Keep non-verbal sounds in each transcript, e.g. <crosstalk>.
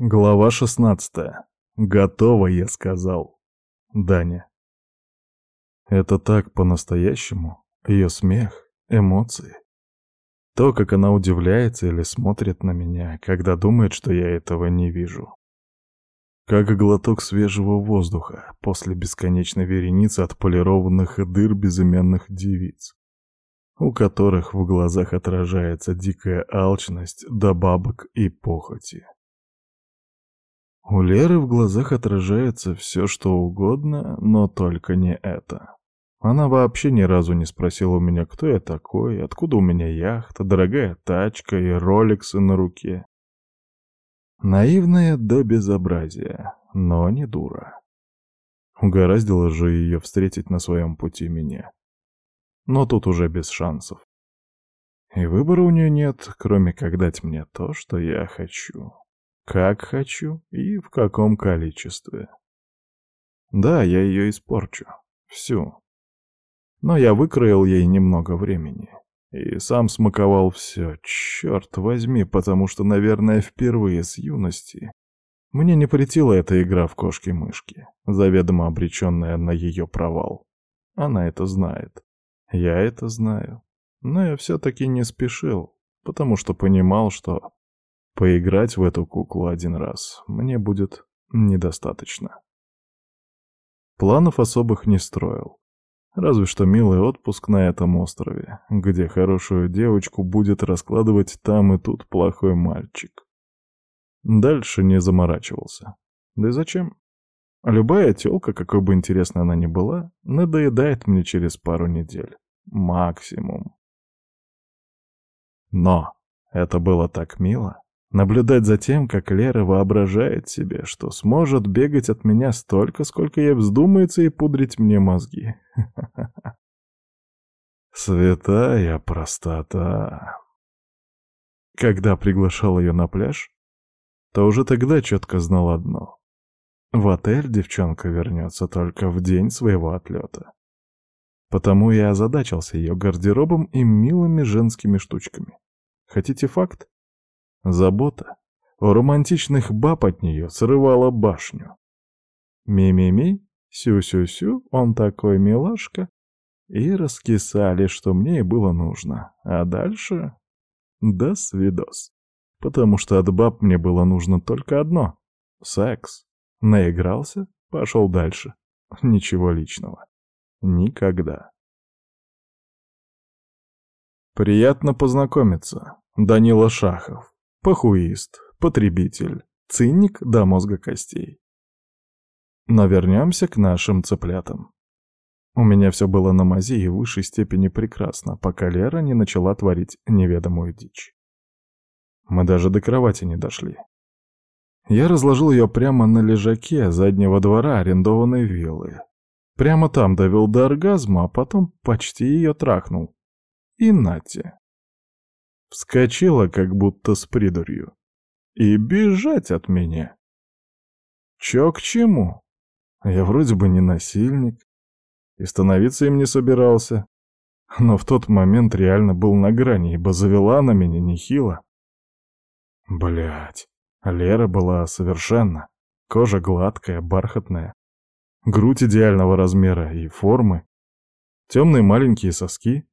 Глава шестнадцатая. Готово, я сказал. Даня. Это так по-настоящему. Ее смех, эмоции. То, как она удивляется или смотрит на меня, когда думает, что я этого не вижу. Как глоток свежего воздуха после бесконечной вереницы отполированных дыр безымянных девиц, у которых в глазах отражается дикая алчность до бабок и похоти. У Леры в глазах отражается все, что угодно, но только не это. Она вообще ни разу не спросила у меня, кто я такой, откуда у меня яхта, дорогая тачка и роликсы на руке. Наивная до безобразия, но не дура. Угораздило же ее встретить на своем пути меня. Но тут уже без шансов. И выбора у нее нет, кроме как дать мне то, что я хочу как хочу и в каком количестве. Да, я ее испорчу. Всю. Но я выкроил ей немного времени. И сам смаковал все, черт возьми, потому что, наверное, впервые с юности мне не претила эта игра в кошки-мышки, заведомо обреченная на ее провал. Она это знает. Я это знаю. Но я все-таки не спешил, потому что понимал, что Поиграть в эту куклу один раз мне будет недостаточно. Планов особых не строил. Разве что милый отпуск на этом острове, где хорошую девочку будет раскладывать там и тут плохой мальчик. Дальше не заморачивался. Да и зачем? Любая тёлка, какой бы интересной она ни была, надоедает мне через пару недель. Максимум. Но это было так мило. Наблюдать за тем, как Лера воображает себе, что сможет бегать от меня столько, сколько ей вздумается, и пудрить мне мозги. <laughs> Святая простота. Когда приглашал ее на пляж, то уже тогда четко знал одно. В отель девчонка вернется только в день своего отлета. Потому я озадачился ее гардеробом и милыми женскими штучками. Хотите факт? Забота у романтичных баб от нее срывала башню. Ми-ми-ми, сю-сю-сю, он такой милашка. И раскисали, что мне и было нужно. А дальше... До свидос. Потому что от баб мне было нужно только одно — секс. Наигрался, пошел дальше. Ничего личного. Никогда. Приятно познакомиться. Данила Шахов. Похуист, потребитель, циник до мозга костей. Но вернемся к нашим цыплятам. У меня все было на мази и в высшей степени прекрасно, пока Лера не начала творить неведомую дичь. Мы даже до кровати не дошли. Я разложил ее прямо на лежаке заднего двора арендованной виллы. Прямо там довел до оргазма, а потом почти ее трахнул. И нате. Вскочила, как будто с придурью. И бежать от меня. Чё к чему? Я вроде бы не насильник. И становиться им не собирался. Но в тот момент реально был на грани, ибо завела на меня нехило. Блять, Лера была совершенна. Кожа гладкая, бархатная. Грудь идеального размера и формы. Темные маленькие соски,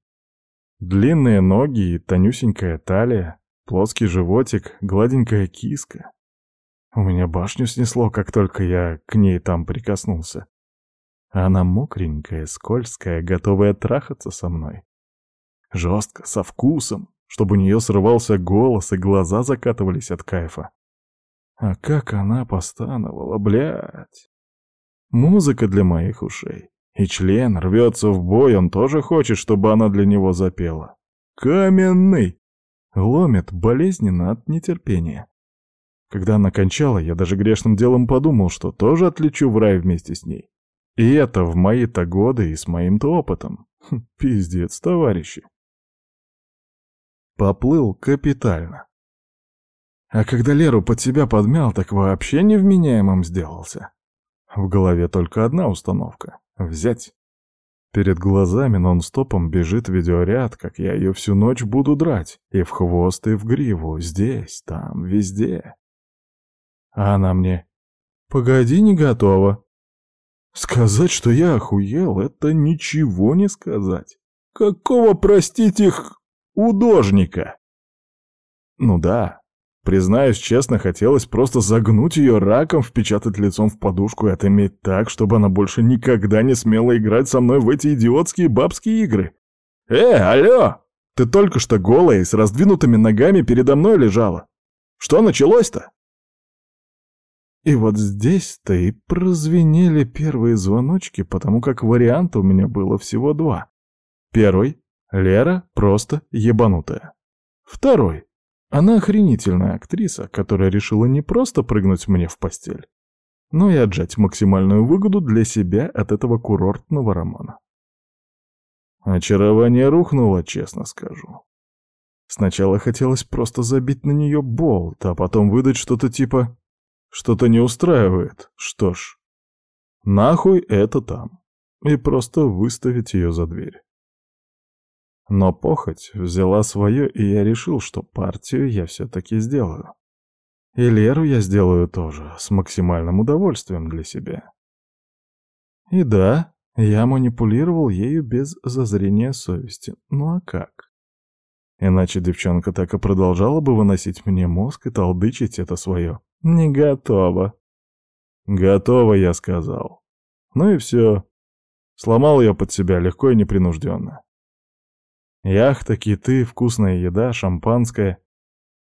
Длинные ноги и тонюсенькая талия, плоский животик, гладенькая киска. У меня башню снесло, как только я к ней там прикоснулся. Она мокренькая, скользкая, готовая трахаться со мной. Жестко, со вкусом, чтобы у нее срывался голос и глаза закатывались от кайфа. А как она постановала, блядь. Музыка для моих ушей. И член рвется в бой, он тоже хочет, чтобы она для него запела. Каменный! Ломит болезненно от нетерпения. Когда она кончала, я даже грешным делом подумал, что тоже отлечу в рай вместе с ней. И это в мои-то годы и с моим-то опытом. Хм, пиздец, товарищи. Поплыл капитально. А когда Леру под себя подмял, так вообще невменяемым сделался. В голове только одна установка Взять. Перед глазами нон-стопом бежит видеоряд, как я ее всю ночь буду драть. И в хвост, и в гриву, здесь, там, везде. А она мне «Погоди, не готова». Сказать, что я охуел, это ничего не сказать. Какого, простите, их удожника? Ну да, признаюсь честно, хотелось просто загнуть ее раком, впечатать лицом в подушку и отыметь так, чтобы она больше никогда не смела играть со мной в эти идиотские бабские игры. «Э, алло! Ты только что голая и с раздвинутыми ногами передо мной лежала. Что началось-то?» И вот здесь-то и прозвенели первые звоночки, потому как варианта у меня было всего два. Первый — Лера просто ебанутая. Второй — она охренительная актриса, которая решила не просто прыгнуть мне в постель, но и отжать максимальную выгоду для себя от этого курортного романа. Очарование рухнуло, честно скажу. Сначала хотелось просто забить на нее болт, а потом выдать что-то типа что-то не устраивает. Что ж, нахуй это там. И просто выставить ее за дверь. Но похоть взяла свое, и я решил, что партию я все-таки сделаю. И Леру я сделаю тоже, с максимальным удовольствием для себя. И да, я манипулировал ею без зазрения совести. Ну а как? Иначе девчонка так и продолжала бы выносить мне мозг и толдычить это свое «Не готово». «Готово», я сказал. Ну и все. Сломал ее под себя легко и непринужденно. Яхта, киты, вкусная еда, шампанское.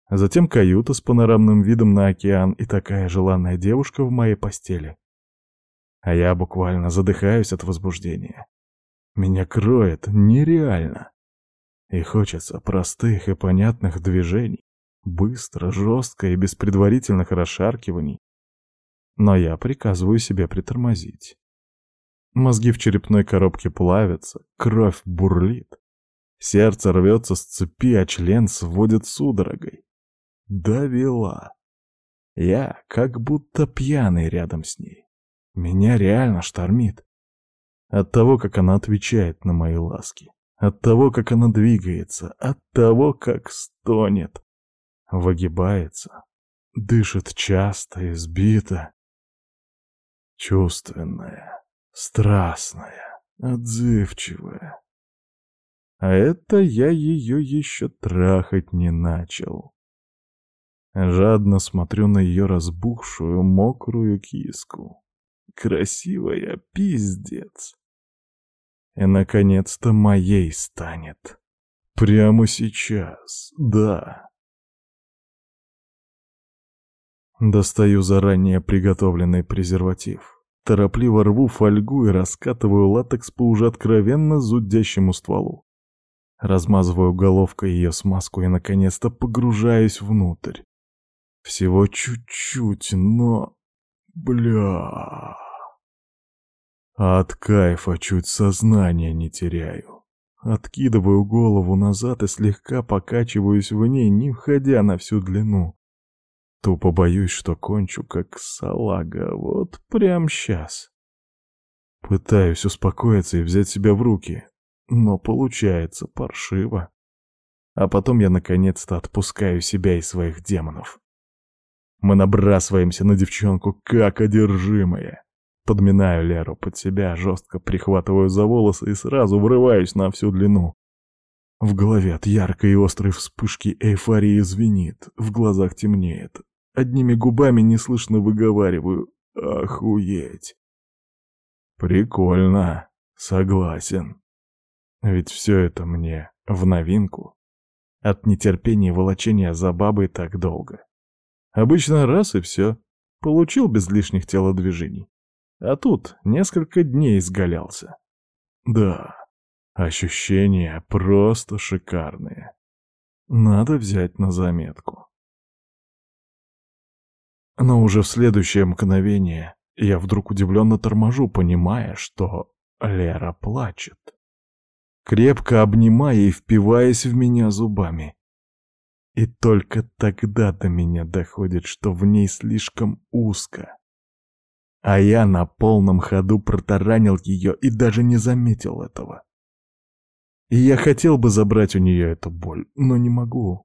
Затем каюта с панорамным видом на океан и такая желанная девушка в моей постели. А я буквально задыхаюсь от возбуждения. Меня кроет нереально. И хочется простых и понятных движений, Быстро, жестко и без предварительных расшаркиваний. Но я приказываю себе притормозить. Мозги в черепной коробке плавятся, кровь бурлит. Сердце рвется с цепи, а член сводит судорогой. Довела. Я как будто пьяный рядом с ней. Меня реально штормит. От того, как она отвечает на мои ласки. От того, как она двигается. От того, как стонет выгибается, дышит часто и сбито. Чувственная, страстная, отзывчивая. А это я ее еще трахать не начал. Жадно смотрю на ее разбухшую, мокрую киску. Красивая, пиздец. И, наконец-то, моей станет. Прямо сейчас, да. Достаю заранее приготовленный презерватив. Торопливо рву фольгу и раскатываю латекс по уже откровенно зудящему стволу. Размазываю головкой ее смазку и, наконец-то, погружаюсь внутрь. Всего чуть-чуть, но... Бля... От кайфа чуть сознание не теряю. Откидываю голову назад и слегка покачиваюсь в ней, не входя на всю длину. Тупо боюсь, что кончу как салага, вот прям сейчас. Пытаюсь успокоиться и взять себя в руки, но получается паршиво. А потом я наконец-то отпускаю себя и своих демонов. Мы набрасываемся на девчонку как одержимые. Подминаю Леру под себя, жестко прихватываю за волосы и сразу врываюсь на всю длину. В голове от яркой и острой вспышки эйфории звенит, в глазах темнеет. Одними губами неслышно выговариваю «Охуеть!». Прикольно, согласен. Ведь все это мне в новинку. От нетерпения волочения за бабой так долго. Обычно раз и все. Получил без лишних телодвижений. А тут несколько дней изгалялся. Да, ощущения просто шикарные. Надо взять на заметку. Но уже в следующее мгновение я вдруг удивленно торможу, понимая, что Лера плачет. Крепко обнимая и впиваясь в меня зубами. И только тогда до меня доходит, что в ней слишком узко. А я на полном ходу протаранил ее и даже не заметил этого. И я хотел бы забрать у нее эту боль, но не могу.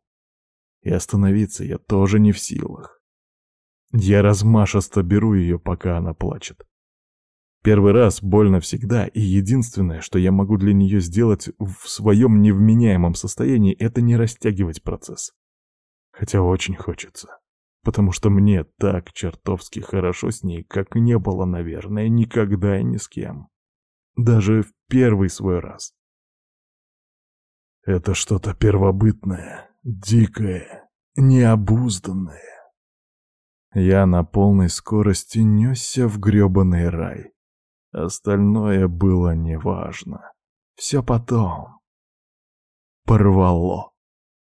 И остановиться я тоже не в силах. Я размашисто беру ее, пока она плачет. Первый раз больно всегда, и единственное, что я могу для нее сделать в своем невменяемом состоянии, это не растягивать процесс. Хотя очень хочется. Потому что мне так чертовски хорошо с ней, как не было, наверное, никогда и ни с кем. Даже в первый свой раз. Это что-то первобытное, дикое, необузданное. Я на полной скорости несся в грёбаный рай. Остальное было неважно. Все потом. Порвало.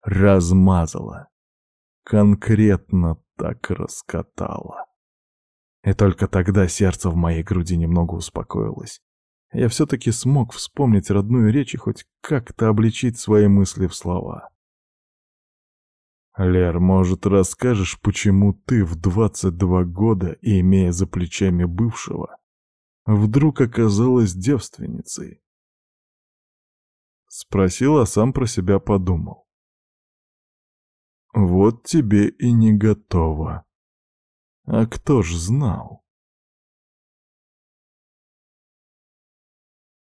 Размазало. Конкретно так раскатало. И только тогда сердце в моей груди немного успокоилось. Я все-таки смог вспомнить родную речь и хоть как-то обличить свои мысли в слова. «Лер, может, расскажешь, почему ты в 22 года, имея за плечами бывшего, вдруг оказалась девственницей? Спросил, а сам про себя подумал. Вот тебе и не готово. А кто ж знал?